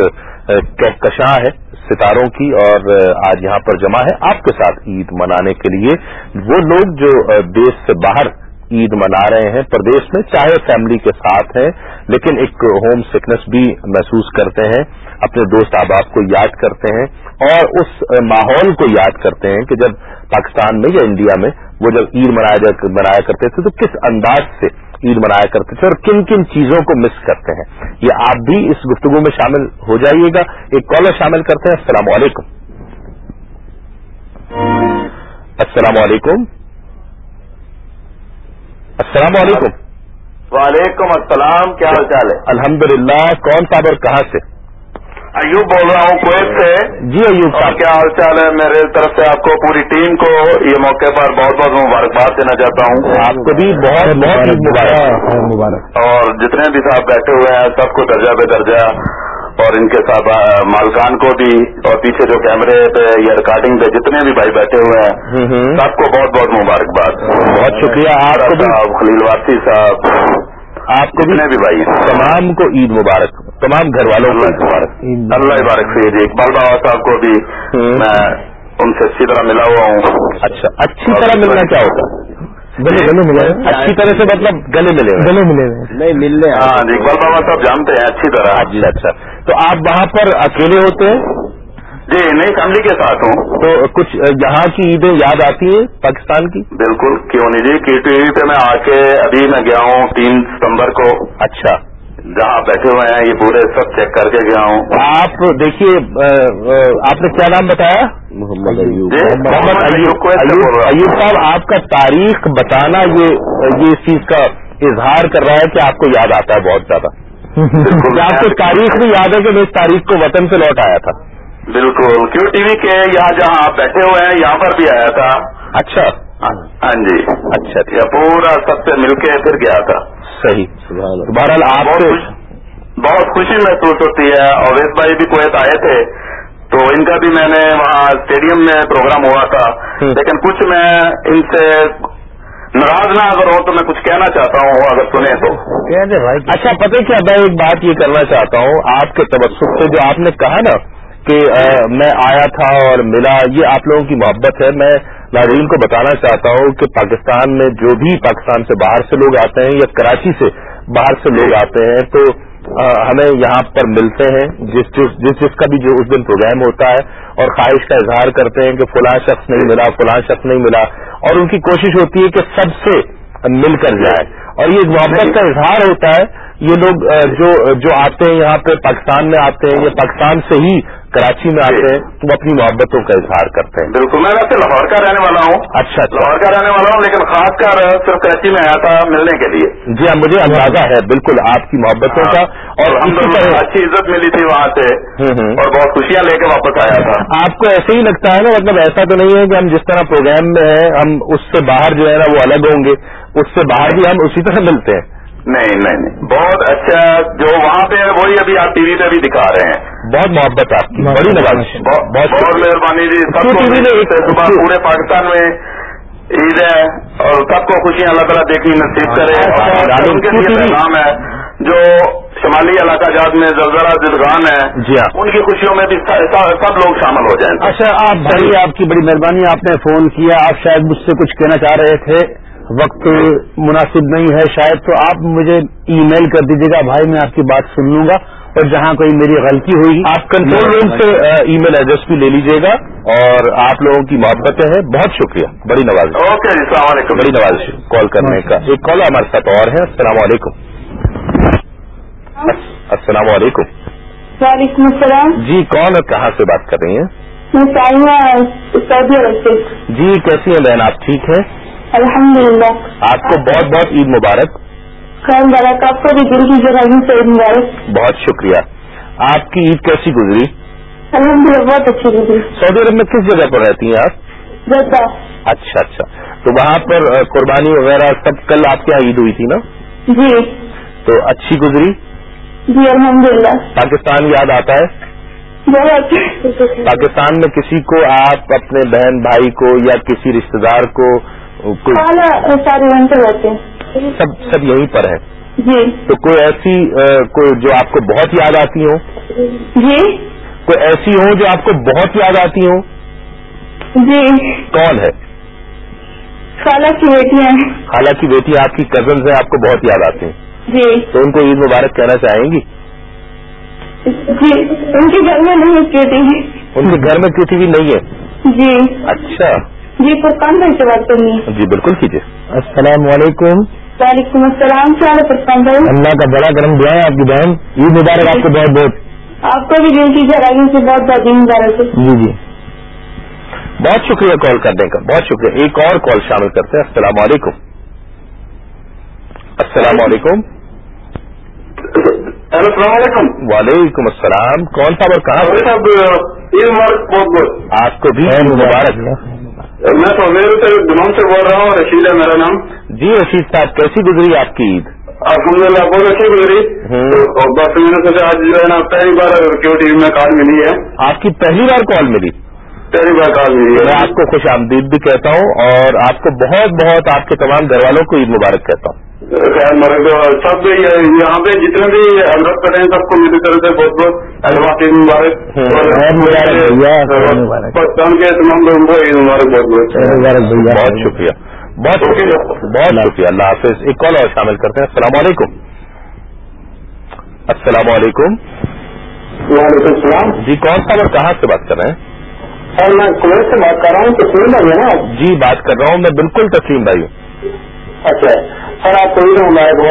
کہکشاں ہے ستاروں کی اور آج یہاں پر جمع ہے۔ آپ کے ساتھ عید منانے کے لیے وہ لوگ جو دیش سے باہر عید منا رہے ہیں۔ پردیش میں چاہے فیملی کے ساتھ ہیں، لیکن ایک ہوم سکنس بھی محسوس کرتے ہیں۔ اپنے دوست احباب کو یاد کرتے ہیں اور اس ماحول کو یاد کرتے ہیں کہ جب پاکستان میں یا انڈیا میں وہ جب عید منایا منایا کرتے تھے تو کس انداز سے عید منایا کرتے تھے اور کن کن چیزوں کو مس کرتے ہیں؟ یہ آپ بھی اس گفتگو میں شامل ہو جائیے گا۔ ایک کالر شامل کرتے ہیں۔ السلام علیکم۔ السلام علیکم۔ السلام علیکم. وعلیکم السلام کیا حال چال ہے؟ الحمد للہ کون صاحب اور کہاں سے؟ ایوب بول رہا ہوں کویت سے۔ جی ایوب صاحب۔ کیا حال چال ہے؟ میرے طرف سے آپ کو پوری ٹیم کو یہ موقع پر بہت بہت مبارکباد دینا چاہتا ہوں۔ آپ کو بھی بہت بہت مبارک۔ اور جتنے بھی صاحب بیٹھے ہوئے ہیں سب کو درجہ بے درجہ اور ان کے ساتھ مالکان کو بھی اور پیچھے جو کیمرے پہ یا ریکارڈنگ پہ جتنے بھی بھائی بیٹھے ہوئے ہیں سب کو بہت بہت مبارکباد۔ بہت شکریہ۔ آپ صاحب خلیل واسی صاحب آپ کو جتنے بھی بھائی تمام کو عید مبارک تمام گھر والوں کو عید مبارک۔ اللہ مبارک سے جی اقبال بابا صاحب کو بھی میں ان سے اچھی طرح ملا ہوا ہوں۔ اچھا اچھی طرح ملنا کیا ہوتا گلے گلے ملے اچھی طرح سے مطلب گلے ملے گلے ملے نہیں ملنے ہاں اقبال بابا صاحب جانتے ہیں اچھی طرح۔ جی اچھا۔ تو آپ وہاں پر اکیلے ہوتے ہیں؟ جی نہیں فیملی کے ساتھ ہوں۔ تو کچھ یہاں کی عیدیں یاد آتی ہے پاکستان کی؟ بالکل کیوں نہیں؟ جی کی ٹی وی پہ میں آ کے ابھی میں گیا ہوں تین ستمبر کو۔ اچھا۔ جہاں بیٹھے ہوئے ہیں یہ پورے سب چیک کر کے گیا ہوں۔ آپ دیکھیے آپ نے کیا نام بتایا؟ محمد جی، محمد ایوب ایوب صاحب آپ کا تاریخ بتانا یہ اس چیز کا اظہار کر رہا ہے کہ آپ کو یاد آتا ہے بہت زیادہ۔ آپ کو تاریخ بھی یاد ہے کہ میں اس تاریخ کو وطن سے لوٹ آیا تھا۔ بالکل۔ کیوں ٹی وی کے یہاں جہاں آپ بیٹھے ہوئے ہیں یہاں پر بھی آیا تھا۔ اچھا۔ ہاں جی۔, ہاں جی۔ اچھا یہ پورا سب سے مل کے پھر گیا تھا۔ صحیح بہرحال آپ بہت خوشی محسوس ہوتی ہے۔ اویس بھائی بھی کویت آئے تھے۔ تو ان کا بھی میں نے وہاں اسٹیڈیم میں پروگرام ہوا تھا۔ لیکن کچھ میں ان سے ناراض نہ اگر ہو تو میں کچھ کہنا چاہتا ہوں اگر سنے تو۔ اچھا پتہ کیا میں ایک بات یہ کرنا چاہتا ہوں۔ آپ کے تبصر سے جو آپ نے کہا نا کہ میں آیا تھا اور ملا یہ آپ لوگوں کی محبت ہے۔ میں ناظرین کو بتانا چاہتا ہوں کہ پاکستان میں جو بھی پاکستان سے باہر سے لوگ آتے ہیں یا کراچی سے باہر سے لوگ آتے ہیں تو ہمیں یہاں پر ملتے ہیں، جس جس جس کا بھی جو اس دن پروگرام ہوتا ہے اور خواہش کا اظہار کرتے ہیں کہ فلاں شخص نہیں ملا، فلاں شخص نہیں ملا، اور ان کی کوشش ہوتی ہے کہ سب سے مل کر جائے۔ اور یہ محبت کا اظہار ہوتا ہے، یہ لوگ جو جو آتے ہیں یہاں پہ، پاکستان میں آتے ہیں، یہ پاکستان سے ہی کراچی میں آتے ہیں تم اپنی محبتوں کا اظہار کرتے ہیں۔ بالکل میں ویسے لاہور کا رہنے والا ہوں۔ اچھا،, اچھا لاہور کا رہنے والا ہوں لیکن خاص کر صرف کراچی میں آیا تھا ملنے کے لیے۔ جی ہاں مجھے اندازہ ہے بالکل آپ کی محبتوں کا۔ ہاں، اور ہم اچھی عزت ملی تھی وہاں سے۔ اور بہت خوشیاں لے کے واپس آیا تھا۔ آپ کو ایسے ہی لگتا ہے نا مطلب ایسا تو نہیں ہے کہ ہم جس طرح پروگرام میں ہیں ہم اس سے باہر جو ہے نا وہ الگ ہوں گے۔ اس سے باہر بھی ہم اسی طرح ملتے ہیں۔ نہیں نہیں بہت اچھا جو وہاں پہ ہے وہی ابھی آپ ٹی وی پہ بھی دکھا رہے ہیں۔ بہت محبت آپ کی بڑی نواز بہت مہربانی جی سب صبح پورے پاکستان میں عید ہے اور سب کو خوشیاں اللہ تعالیٰ دیکھنی نصیب کرے۔ ہاں، ہاں، ہاں، ان کے لیے پیغام ہے جو شمالی علاقہ جات میں زلزلہ دلغان ہے جی ان کی خوشیوں میں بھی سب لوگ شامل ہو جائیں۔ اچھا آپ بھائی آپ کی بڑی مہربانی آپ نے فون کیا۔ آپ شاید مجھ سے کچھ کہنا چاہ رہے تھے۔ وقت مناسب نہیں ہے شاید تو آپ مجھے ای میل کر دیجیے گا بھائی میں آپ کی بات سن لوں گا اور جہاں کوئی میری غلطی ہوئی۔ آپ کنٹرول روم سے ای میل ایڈریس بھی لے لیجیے گا اور آپ لوگوں کی محبتیں ہیں۔ بہت شکریہ۔ بڑی نواز اوکے جی السلام علیکم۔ بڑی نواز کال کرنے کا۔ ایک کال ہمارے ساتھ اور ہے۔ السلام علیکم۔ السلام علیکم۔ وعلیکم السلام۔ جی کون اور کہاں سے بات کر رہی ہیں؟ میں سعودی عرب سے۔ جی کیسی ہیں بہن؟ آپ ٹھیک ہیں؟ الحمد للہ آپ کو بہت بہت عید مبارک. خیر مبارک. آپ کو بھی دل کی جگہ سے عید مبارک. بہت شکریہ. آپ کی عید کیسی گزری؟ الحمد للہ بہت اچھی گزری. سعودی عرب میں کس جگہ پر رہتی ہیں آپ؟ جدہ. اچھا اچھا. تو وہاں پر قربانی وغیرہ سب کل آپ کے یہاں عید ہوئی تھی نا؟ جی. تو اچھی گزری؟ جی الحمد للہ پاکستان یاد آتا ہے؟ پاکستان میں کسی کو آپ اپنے بہن بھائی کو یا کسی رشتہ دار کو خالہ سب سب یہیں پر ہے جی۔ تو کوئی ایسی کوئی جو آپ کو بہت یاد آتی ہو جی۔ کوئی ایسی ہو جو آپ کو بہت یاد آتی ہو جی۔ کون ہے؟ خالہ کی بیٹیاں ہیں۔ حالانکہ بیٹی آپ کی کزنز ہیں آپ کو بہت یاد آتی ہیں۔ جی۔ تو ان کو عید مبارک کہنا چاہیں گی؟ جی۔ ان کے گھر میں نہیں کہتی ان کے گھر میں کسی بھی نہیں ہے؟ جی۔ اچھا۔ جی فرقان بھائی سے بات کرنی ہے۔ جی بالکل کیجیے۔ السلام علیکم۔ وعلیکم السلام ہے فرقان بھائی؟ اللہ کا بڑا کرم دعا ہے آپ کی بہن۔ عید مبارک آپ کو بہت بہت۔ آپ کو بھی دل کی گہرائی سے بہت بہت دن مبارک جی جی۔ بہت شکریہ کال کرنے کا۔ بہت شکریہ۔ ایک اور کال شامل کرتے ہیں۔ السلام علیکم۔ السلام علیکم۔ السلام علیکم۔ وعلیکم السلام۔ کون صاحب اور کہاں سے؟ صاحب عید مبارک بہت بہت۔ آپ کو بھی عید مبارک۔ میں سے دمام سے بول رہا ہوں رشید ہے میرا نام۔ جی رشید صاحب کیسی گزری آپ کی عید؟ الحمد للہ بہت اچھی گزری۔ بس میں نے سوچا آج جو ہے نا پہلی بار کیو ٹی وی میں کارڈ ملی ہے۔ آپ کی پہلی بار کال ملی؟ پہلی بار کارڈ ملی میں آپ کو خوش آمدید بھی کہتا ہوں اور آپ کو بہت بہت آپ کے تمام گھر والوں کو عید مبارک کہتا ہوں۔ مرد سب یہ- یہاں پہ جتنے بھی حضرت کرے ہیں سب کو میری طرف سے بہت بہت عید مبارک۔ اور مبارک۔ پاکستان کے تمام لوگوں کو عید مبارک بہت بہت۔ بہت شکریہ۔ بہت شکریہ۔ بہت شکریہ۔ اللہ حافظ۔ ایک کال اور شامل کرتے ہیں۔ السلام علیکم۔ السلام علیکم۔ وعلیکم السلام۔ جی کون صاحب اور کہاں سے بات کر رہے ہیں؟ سر میں کویت سے بات کر رہا ہوں تو سن رہے نا جی بات کر رہا ہوں میں بالکل تسلیم بھائی ہوں۔ اچھا۔ سر آپ کو عید مبارک کو۔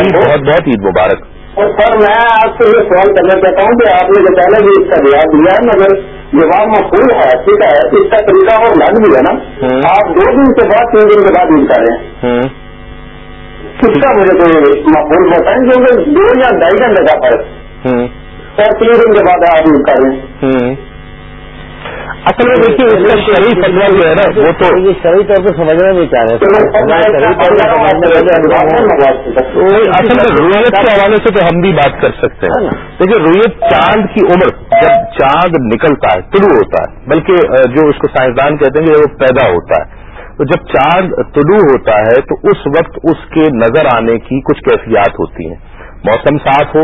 بھی بہت بہت عید مبارک۔ اور سر میں آپ سے یہ سوال کرنا چاہتا ہوں کہ آپ نے جو پہلے بھی اس کا جواب دیا ہے مگر جواب مقبول ہے ٹھیک ہے اس کا طریقہ اور الگ بھی ہے نا۔ آپ دو دن کے بعد تین دن کے بعد کر رہے ہیں کس کا مجھے کوئی مقبول بتائیں کیونکہ دو یا ڈھائی گھنٹے کا فرق۔ سر تین دن کے بعد آپ کر رہے ہیں اصل میں دیکھیے اس کا شریف فتوا جو ہے نا وہ تو یہ طور پہ سمجھنا بھی چاہ رہے اصل میں رویت کے حوالے سے تو ہم بھی بات کر سکتے ہیں۔ دیکھیے رویت چاند کی عمر جب چاند نکلتا ہے طلوع ہوتا ہے بلکہ جو اس کو سائنسدان کہتے ہیں وہ پیدا ہوتا ہے۔ تو جب چاند طلوع ہوتا ہے تو اس وقت اس کے نظر آنے کی کچھ کیفیات ہوتی ہیں۔ موسم صاف ہو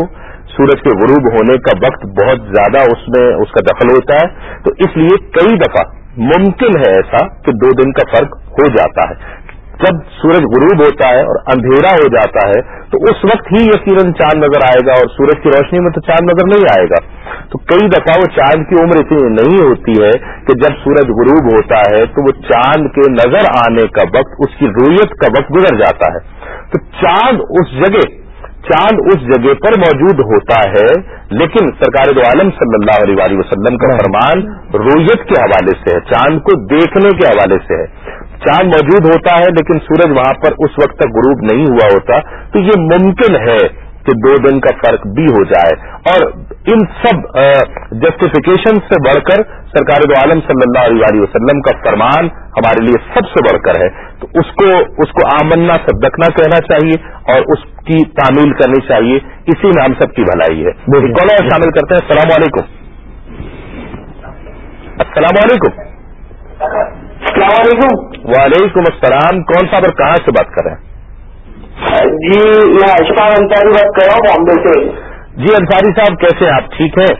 سورج کے غروب ہونے کا وقت بہت زیادہ اس میں اس کا دخل ہوتا ہے، تو اس لیے کئی دفعہ ممکن ہے ایسا کہ دو دن کا فرق ہو جاتا ہے۔ جب سورج غروب ہوتا ہے اور اندھیرا ہو جاتا ہے، تو اس وقت ہی یقیناً چاند نظر آئے گا اور سورج کی روشنی میں تو چاند نظر نہیں آئے گا۔ تو کئی دفعہ وہ چاند کی عمر اتنی نہیں ہوتی ہے کہ جب سورج غروب ہوتا ہے، تو وہ چاند کے نظر آنے کا وقت، اس کی رویت کا وقت گزر جاتا ہے۔ تو چاند اس جگہ چاند اس جگہ پر موجود ہوتا ہے، لیکن سرکار دو عالم صلی اللہ علیہ وسلم کا فرمان رویت کے حوالے سے ہے، چاند کو دیکھنے کے حوالے سے ہے۔ چاند موجود ہوتا ہے، لیکن سورج وہاں پر اس وقت تک غروب نہیں ہوا ہوتا، تو یہ ممکن ہے کہ دو دن کا فرق بھی ہو جائے۔ اور ان سب جسٹیفیکیشن سے بڑھ کر سرکار دو عالم صلی اللہ علیہ وآلہ وسلم کا فرمان ہمارے لیے سب سے بڑھ کر ہے۔ تو اس کو اس کو آمنا صدقنا کہنا چاہیے اور اس کی تعمیل کرنی چاہیے۔ اسی میں ہم سب کی بھلائی ہے۔ کون اور شامل کرتے ہیں۔ السلام علیکم۔ السلام علیکم۔ السلام علیکم۔ وعلیکم السلام۔ کون صاحب اور کہاں سے بات کر رہے ہیں؟ جی میں اشفاق انصاری بات کر رہا ہوں بامبے سے۔ جی انصاری صاحب کیسے آپ؟ ٹھیک ہیں؟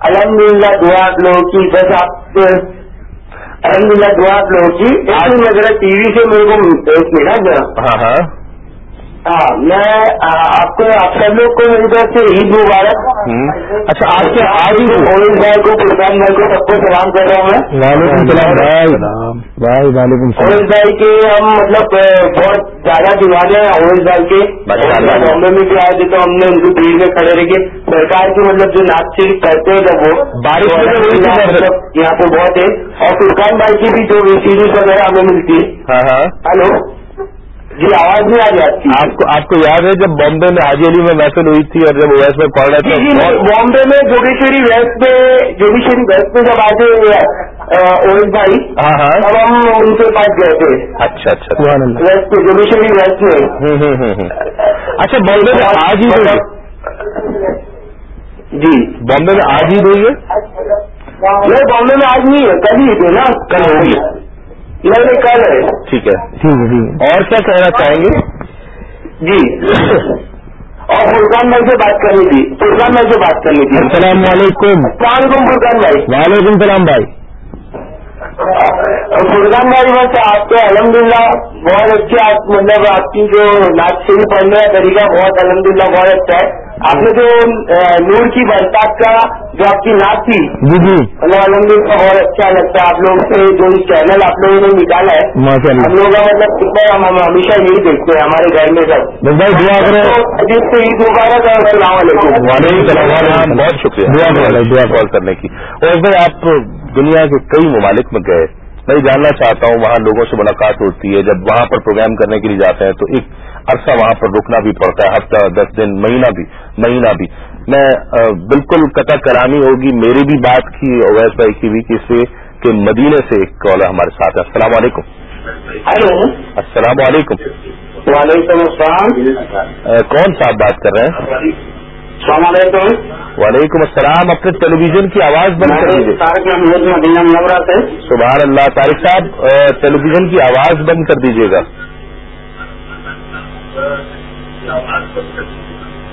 الحمد للہ دعا آپ لوگوں کی بس آپ الحمد للہ دعا آپ لوگوں کی۔ آج ٹی وی سے میرے کو ایک ملا ذرا ہاں ہاں۔ ہاں میں آپ کو آپ سب لوگ کو میری طرف سے عید مبارک۔ اچھا آپ کے آج اویس بھائی کو قربان بھائی کو سب کو سلام کر رہا ہوں میں۔ وعلیکم السلام بھائی۔ وعلیکم بھائی کے ہم مطلب بہت زیادہ دیوانے ہیں۔ اویس بھائی کے۔ بامبے میں بھی آئے تھے تو ہم نے ان کی بھیڑ میں کھڑے رہ کے سرکار کی مطلب جو ناچ کرتے ہیں جب وہ بارش مطلب یہاں پہ بہت ہے۔ اور فرقان بھائی کی بھی جو سیریز وغیرہ ہمیں ملتی ہے۔ ہاں ہاں۔ ہلو۔ جی آواز نہیں آ رہی آپ کو آپ کو یاد ہے جب بامبے میں حاجی علی میں محفل ہوئی تھی اور جب اویس میں پڑھ رہے جی جی نہیں بامبے میں جوگیشوری ویسٹ پہ جوگیشوری ویسٹ پہ جب آتے اویس بھائی ہاں ہاں۔ تب ہم ان کے پاس گئے تھے۔ اچھا اچھا۔ ویسٹ پہ جوگیشوری ویسٹ میں۔ اچھا بامبے میں آج ہی جی۔ بامبے میں آج ہی ہوئی ہے؟ بامبے میں آج نہیں ہے کل ہی تھے نا۔ کل ہوگی نہیں نہیں کل ہے۔ ٹھیک ہے۔ ٹھیک ہے ٹھیک ہے اور کیا کہنا چاہیں گے؟ جی۔ اور فرقان بھائی سے بات کرنی تھی۔ فرقان بھائی سے بات کرنی تھی۔ السلام علیکم۔ السلام علیکم فرقان بھائی۔ وعلیکم السلام بھائی۔ فرقان بھائی بس آپ کے الحمد للہ بہت اچھے آپ مطلب آپ کی جو نعت شریف پڑھنے کا طریقہ بہت الحمد للہ بہت اچھا ہے۔ آپ نے جو نور کی برسات کا جو آپ کی نعت تھی۔ جی جی۔ مطلب الحمد للہ بہت اچھا لگتا ہے۔ آپ لوگوں سے جو چینل آپ لوگوں نے نکالا ہے ماشاء ہم اللہ لوگوں کا مطلب کتنا ہم ہم ہمیشہ یہی دیکھتے ہیں ہمارے گھر میں سب۔ عجیب سے عید مبارک اور السلام علیکم۔ وعلیکم السلام۔ بہت شکریہ۔ دعا۔ کال کرنے کی۔ اور بھائی آپ دنیا کے کئی ممالک میں گئے۔ میں یہ جاننا چاہتا ہوں وہاں لوگوں سے ملاقات ہوتی ہے۔ جب وہاں پر پروگرام کرنے کے لیے جاتے ہیں تو ایک عرصہ وہاں پر رکنا بھی پڑتا ہے ہفتہ دس دن مہینہ بھی مہینہ بھی۔ میں بالکل قطع کرامی ہوگی میری بھی بات کی اویس بھائی کی بھی کسی کہ مدینے سے ایک کال ہمارے ساتھ۔ ہے السلام علیکم۔ ہلو السلام علیکم۔ وعلیکم السلام۔ کون صاحب بات کر رہے ہیں؟ السلام علیکم۔ وعلیکم السلام اپنے ٹیلی ویژن کی آواز بند کر دیجیے تارک محمود مدینہ منورہ سے۔ سبحان اللہ طارق صاحب ٹیلی ویژن کی آواز بند کر دیجیے گا۔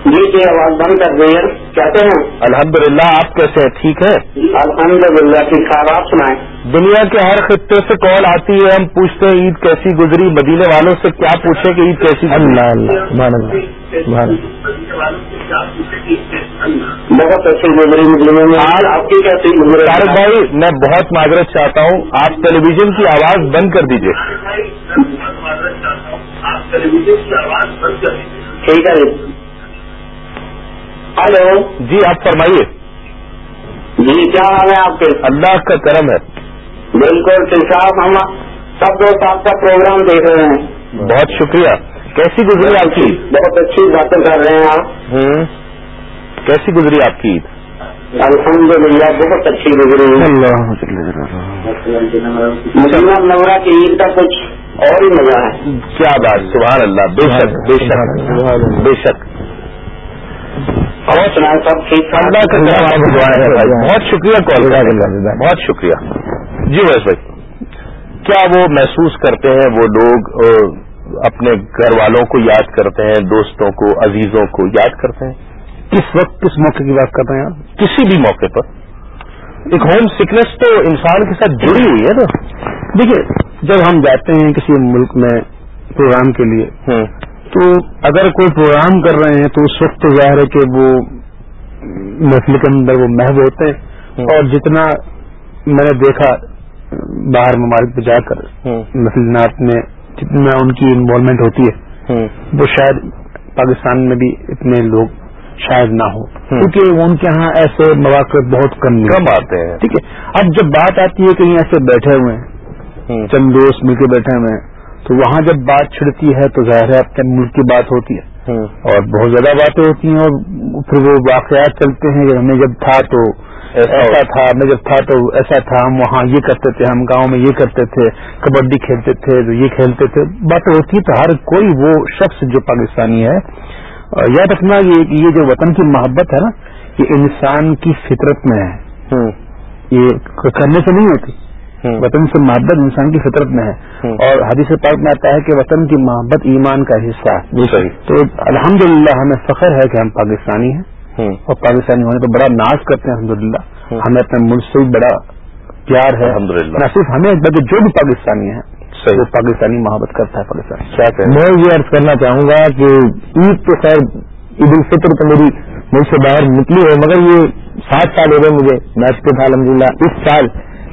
جی جی آواز بند کر دی ہے کہتے ہیں۔ الحمد للہ آپ کیسے ہیں؟ ٹھیک ہے الحمد للہ ٹھیک ٹھاک آپ سنائیں۔ دنیا کے ہر خطے سے کال آتی ہے ہم پوچھتے ہیں عید کیسی گزری؟ مدینے والوں سے کیا پوچھیں کہ عید کیسی گزری؟ اللہ اللہ بہت اچھی گزری مدینے میں۔ آج- آپ کی کیسی گزری؟ طارق بھائی میں بہت معذرت چاہتا ہوں آپ ٹیلی ویژن کی آواز بند کر دیجیے ٹھیک ہے ہلو۔ جی آپ فرمائیے۔ جی کیا حال ہے آپ کے؟ اللہ کا کرم ہے۔ بالکل صاحب ہم سب دوست آپ کا پروگرام دیکھ رہے ہیں۔ بہت شکریہ۔ کیسی گزری آپ کی بہت اچھی باتیں کر رہے ہیں آپ۔ کیسی گزری آپ کی عید؟ الحمد للہ بہت اچھی گزری۔ مدینہ منورہ کی عید کا کچھ اور ہی مزہ ہے۔ کیا بات سبحان اللہ بے شک بے شک بے شک۔ اور سنائیں ٹھیک بہت شکریہ کال کا بہت شکریہ۔ جی ویس بھائی کیا وہ محسوس کرتے ہیں وہ لوگ اپنے گھر والوں کو یاد کرتے ہیں دوستوں کو عزیزوں کو یاد کرتے ہیں؟ کس وقت کس موقع کی بات کر رہے ہیں آپ؟ کسی بھی موقع پر۔ ایک ہوم سکنس تو انسان کے ساتھ جڑی ہوئی ہے نا۔ دیکھیے جب ہم جاتے ہیں کسی ملک میں پروگرام کے لیے تو اگر کوئی پروگرام کر رہے ہیں تو اس وقت تو ظاہر ہے کہ وہ محفل کے اندر وہ محو ہوتے ہیں۔ اور جتنا میں نے دیکھا باہر ممالک پہ جا کر محفل نعت میں جتنا ان کی انوالومنٹ ہوتی ہے وہ شاید پاکستان میں بھی اتنے لوگ شاید نہ ہو۔ کیونکہ ان کے ہاں ایسے مواقع بہت کم کم۔ آتے ہیں ٹھیک ہے اب جب بات آتی ہے کہیں ایسے بیٹھے ہوئے ہیں۔ چند دوست مل کے بیٹھے ہوئے ہیں تو وہاں جب بات چھڑتی ہے تو ظاہر ہے اپنے ملک کی بات ہوتی ہے۔ اور بہت زیادہ باتیں ہوتی ہیں اور پھر وہ واقعات چلتے ہیں کہ ہمیں جب تھا تو ایسا۔ تھا ہمیں جب تھا تو ایسا تھا ہم وہاں یہ کرتے تھے ہم گاؤں میں یہ کرتے تھے کبڈی کھیلتے تھے تو یہ کھیلتے تھے۔ باتیں ہوتی ہے تو ہر کوئی وہ شخص جو پاکستانی ہے یاد رکھنا یہ جو وطن کی محبت ہے نا یہ انسان کی فطرت میں ہے۔ یہ کرنے سے نہیں ہوتی۔ وطن سے محبت انسان کی فطرت میں ہے۔ اور حدیث پاک میں آتا ہے کہ وطن کی محبت ایمان کا حصہ ہے۔ تو الحمدللہ ہمیں فخر ہے کہ ہم پاکستانی ہیں۔ اور پاکستانی ہونے تو بڑا ناز کرتے ہیں الحمدللہ۔ ہمیں اپنے ملک سے بڑا پیار ہے۔ نہ صرف ہمیں بلکہ جو بھی پاکستانی ہیں وہ پاکستانی محبت کرتا ہے پاکستان میں یہ عرض کرنا چاہوں گا کہ عید تو خیر عید الفطر تو میری ملک سے باہر نکلی ہے مگر یہ سات سال ہو گئے مجھے میچ پہ تھا الحمد اس سال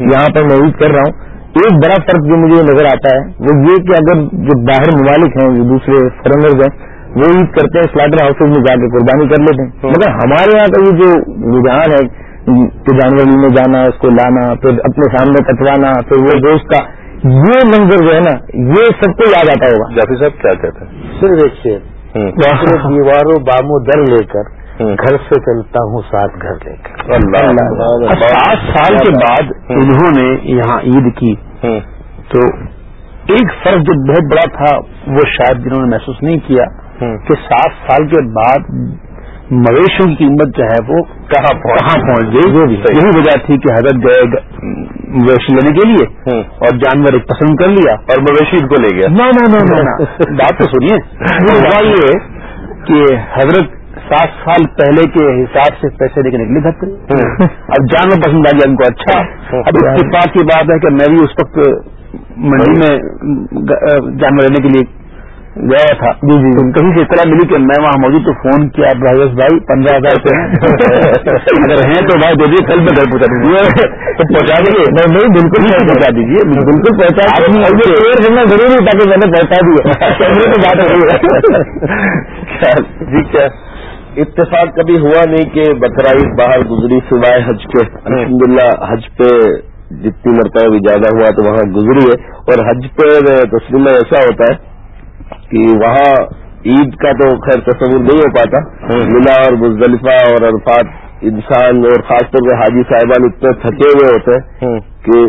یہاں پر میں عید کر رہا ہوں ایک بڑا فرق جو مجھے نظر آتا ہے وہ یہ کہ اگر جو باہر ممالک ہیں جو دوسرے فرنرز ہیں وہ عید کرتے ہیں سلاٹر ہاؤسز میں جا کے قربانی کر لیتے ہیں۔ مگر ہمارے یہاں کا یہ جو رجحان ہے کہ جانور میں جانا اس کو لانا پھر اپنے سامنے کٹوانا پھر وہ دوست کا یہ منظر جو ہے نا یہ سب کو یاد آتا ہوگا۔ جافی صاحب کیا کہتے ہیں؟ صرف ایک شیر دیواروں بامو در لے کر گھر سے چلتا ہوں ساتھ گھر لے کر۔ سات سال کے بعد انہوں نے یہاں عید کی۔ تو ایک فرق جو بہت بڑا تھا وہ شاید جنہوں نے محسوس نہیں کیا کہ سات سال کے بعد مویشوں کی قیمت جو ہے وہ کہاں پہنچ گئی؟ یہی وجہ تھی کہ حضرت گئے مویشی لینے کے لیے۔ اور جانور ایک پسند کر لیا۔ اور مویشی کو لے گیا۔ بات تو سنیے۔ یہ کہ حضرت سات سال پہلے کے حساب سے پیسے لے کے نکلے تھے اب جانور پسند آ گیا ان کو اچھا۔ اب اتفاق کی بات ہے کہ میں بھی اس وقت منڈی میں جانور لینے کے لیے گیا تھا۔ جی جی۔ کہیں سے اطلاع ملی کہ میں وہاں موجود تو فون کیا بھائی بھائی پندرہ ہزار روپے اگر ہیں تو بھائی دے دیجیے کل میں گھر پہنچا دیجیے تو پہنچا دیجیے نہیں بالکل پہنچا دیجیے بالکل پہنچا کرنا ضروری تاکہ میں نے پہنچا دیا۔ جی کیا اتفاق کبھی ہوا نہیں کہ بقرعید باہر گزری سوائے حج کے۔ الحمدللہ، حج پہ جتنی مرتبہ بھی زیادہ ہوا تو وہاں گزری ہے۔ اور حج پہ تسلیم میں ایسا ہوتا ہے کہ وہاں عید کا تو خیر تصور نہیں ہو پاتا۔ ملا اور مزدلفہ اور عرفات انسان اور خاص طور پہ حاجی صاحبان اتنے تھکے ہوئے ہوتے ہیں کہ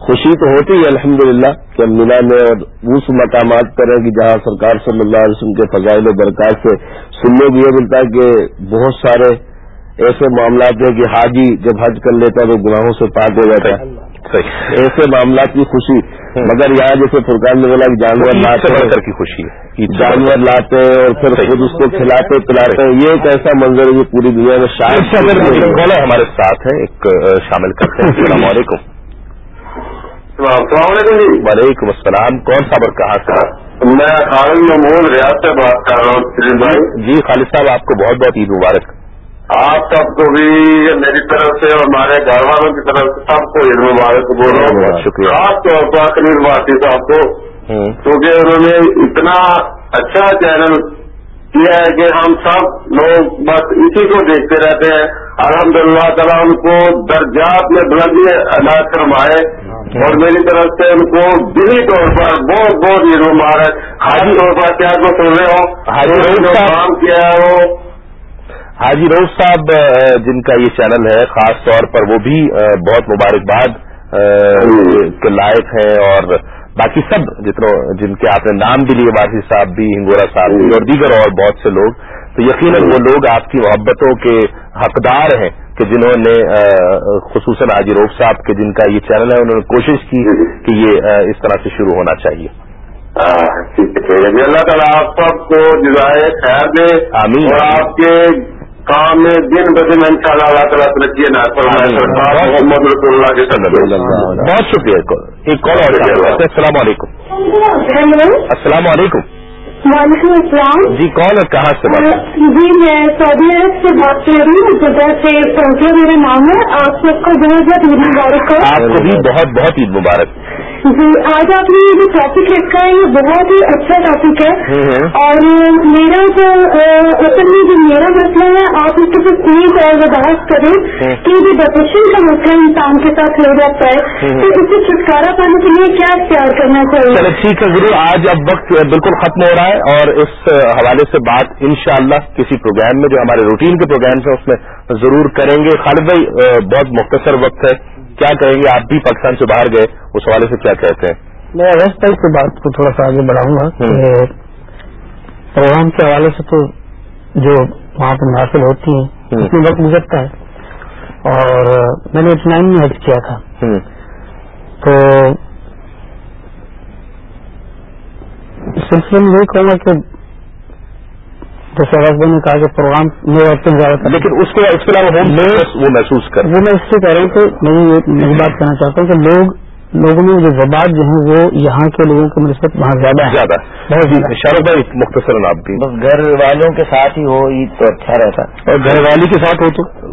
خوشی تو ہوتی ہے الحمد للہ کہ ہم ملا میں اور اس مقامات پر ہیں کہ جہاں سرکار صلی اللہ علیہ وسلم کے فضائل و برکات سے سننے کو یہ ملتا ہے کہ بہت سارے ایسے معاملات ہیں کہ حاجی جب حج کر لیتا ہے تو گناہوں سے پاک ہو جاتا ہے۔ ایسے معاملات کی خوشی۔ مگر یہاں جیسے فرقان نے بولا کہ جانور لاتے کر کی خوشی ہے۔ جانور لاتے ہیں اور پھر خود اس کو کھلاتے پلاتے ہیں۔ یہ ایک ایسا منظر ہے جو پوری دنیا میں شاید اگر ہمارے ساتھ ہیں ایک شامل کرتے ہیں۔ السلام علیکم۔ السلام علیکم. جی وعلیکم السلام. کون اور کہاں سے؟ میں خالد محمود ریاض سے بات کر رہا ہوں جی خالد صاحب آپ کو بہت بہت عید مبارک. آپ سب کو بھی میری طرف سے اور ہمارے گھر والوں کی طرف سے سب کو عید مبارک بول رہا ہوں شکریہ. خاص طور پر اکنیر بھارتی صاحب کو کیونکہ انہوں نے اتنا اچھا چینل کیا ہے کہ ہم سب لوگ بس اسی کو دیکھتے رہتے ہیں۔ الحمد للہ تعالیٰ ان کو درجات میں بلندی عنایت فرمائے۔ اور میری طرف سے ان کو دلی طور پر بہت بہت عید مبارک خاص طور پر کیا کو سن رہے ہو جو کام کیا ہے وہ۔ حاجی روز صاحب جن کا یہ چینل ہے خاص طور پر وہ بھی بہت مبارکباد کے لائق ہیں اور باقی سب جتنے جن کے آپ نے نام بھی لیے واسی صاحب بھی ہنگورا صاحب بھی اور دیگر اور بہت سے لوگ۔ تو یقیناً وہ لوگ آپ کی محبتوں کے حقدار ہیں۔ کہ جنہوں نے خصوصاً حاجی روف صاحب کے جن کا یہ چینل ہے انہوں نے کوشش کی کہ یہ اس طرح سے شروع ہونا چاہیے۔ اللہ تعالیٰ آپ سب کو جزائے خیر دے۔ آمین۔ اور آپ کے کام میں دن بدن ان شاء اللہ اللہ تعالیٰ ترقی محمد رسول اللہ کے بہت شکریہ۔ ایک کال اور السلام علیکم۔ السلام علیکم۔ وعلیکم السلام۔ جی کون ہے؟ کہاں سے جی میں سعودی عرب سے بات کر رہی ہوں جگہ سے پہنچے میرا نام ہے آپ سب کو بہت بہت عید مبارک ہو۔ آپ کو بھی بہت بہت عید مبارک۔ جی آج آپ نے یہ جو ٹاپک رکھا ہے یہ بہت ہی اچھا ٹاپک ہے۔ اور میرا جو اصل میں جو میرا مسئلہ ہے آپ اس کے ساتھ پلیز اور وضاحت کریں۔ کہ جو ڈپریشن کا مسئلہ انسان کے ساتھ ہو جاتا ہے۔ تو اس سے چھٹکارا پانے کے لیے کیا اختیار کرنا چاہیے؟ ٹھیک ہے ضرور۔ آج اب وقت بالکل ختم ہو رہا ہے۔ اور اس حوالے سے بات انشاءاللہ کسی پروگرام میں جو ہمارے روٹین کے پروگرام ہیں اس میں ضرور کریں گے۔ خالد بھائی بہت مختصر وقت ہے۔ کیا کہیں گے؟ آپ بھی پاکستان سے باہر گئے اس حوالے سے کیا کہتے ہیں؟ میں ویسٹ ٹائپ کی بات کو تھوڑا سا آگے بڑھاؤں گا۔ پروگرام کے حوالے سے تو جو وہاں پہ محفل ہوتی ہیں اس میں وقت گزرتا ہے۔ اور میں نے ایٹی نائن میں حج کیا تھا۔ تو اس سلسلے میں یہی کہوں گا کہ جیسے رقبے نے کہا کہ پروگرام میں وقت زیادہ تر لیکن اس کے اس کے علاوہ وہ محسوس کر وہ میں اس سے کہہ رہا ہوں کہ میں یہ نئی بات کہنا چاہتا ہوں کہ لوگ لوگوں میں جو زبان جو ہیں وہ یہاں کے لوگوں کی نسبت وہاں زیادہ ہے زیادہ بہت زیادہ شارف بھائی مختصر آپ بھی بس گھر والوں کے ساتھ ہی ہو عید تو اچھا رہتا۔ اور گھر والی کے ساتھ ہو تو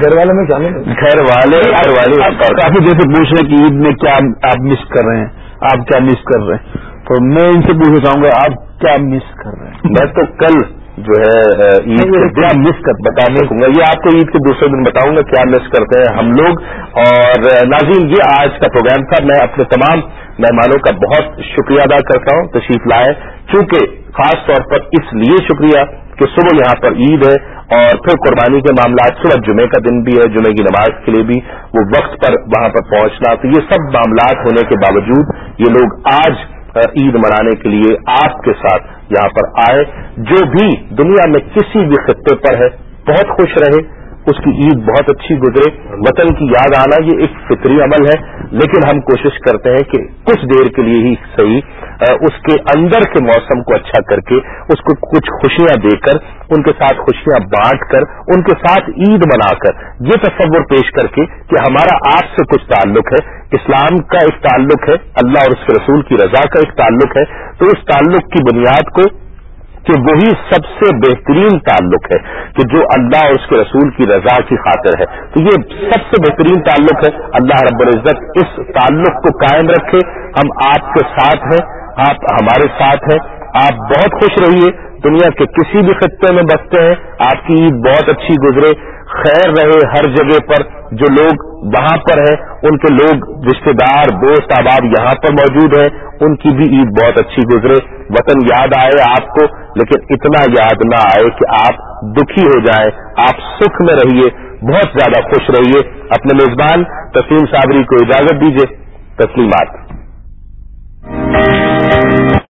گھر والوں میں شامل گھر والے گھر والے کافی دیر سے پوچھ رہے ہیں کہ عید میں کیا آپ مس کر رہے ہیں۔ آپ کیا مس کر رہے ہیں؟ تو میں ان سے پوچھنا چاہوں گا آپ کیا مس کر رہے ہیں؟ میں تو کل جو ہے عید کیا مس کر بتانے کو یہ آپ کو عید کے دوسرے دن بتاؤں گا کیا مس کرتے ہیں ہم لوگ۔ اور ناظرین یہ آج کا پروگرام تھا۔ میں اپنے تمام مہمانوں کا بہت شکریہ ادا کرتا ہوں تشریف لائے۔ چونکہ خاص طور پر اس لیے شکریہ کہ صبح یہاں پر عید ہے اور پھر قربانی کے معاملات صبح جمعے کا دن بھی ہے جمعے کی نماز کے لیے بھی وہ وقت پر وہاں پر پہنچنا۔ تو یہ سب معاملات ہونے کے باوجود یہ لوگ آج عید منانے کے لیے آپ کے ساتھ یہاں پر آئے۔ جو بھی دنیا میں کسی بھی خطے پر ہے، بہت خوش رہے۔ اس کی عید بہت اچھی گزرے۔ وطن کی یاد آنا یہ ایک فطری عمل ہے، لیکن ہم کوشش کرتے ہیں کہ کچھ دیر کے لیے ہی صحیح اس کے اندر کے موسم کو اچھا کر کے، اس کو کچھ خوشیاں دے کر، ان کے ساتھ خوشیاں بانٹ کر، ان کے ساتھ عید بنا کر، یہ تصور پیش کر کے کہ ہمارا آپ سے کچھ تعلق ہے، اسلام کا ایک تعلق ہے، اللہ اور اس کے رسول کی رضا کا ایک تعلق ہے، تو اس تعلق کی بنیاد کو کہ وہی سب سے بہترین تعلق ہے کہ جو اللہ اور اس کے رسول کی رضا کی خاطر ہے۔ تو یہ سب سے بہترین تعلق ہے۔ اللہ رب العزت اس تعلق کو قائم رکھے۔ ہم آپ کے ساتھ ہیں۔ آپ ہمارے ساتھ ہیں۔ آپ بہت خوش رہیے۔ دنیا کے کسی بھی خطے میں بستے ہیں۔ آپ کی عید بہت اچھی گزرے۔ خیر رہے ہر جگہ پر۔ جو لوگ وہاں پر ہیں، ان کے لوگ رشتے دار، دوست، احباب یہاں پر موجود ہیں۔ ان کی بھی عید بہت اچھی گزرے۔ وطن یاد آئے آپ کو، لیکن اتنا یاد نہ آئے کہ آپ دکھی ہو جائیں۔ آپ سکھ میں رہیے۔ بہت زیادہ خوش رہیے۔ اپنے میزبان تسلیم صابری کو اجازت دیجیے تسلیمات۔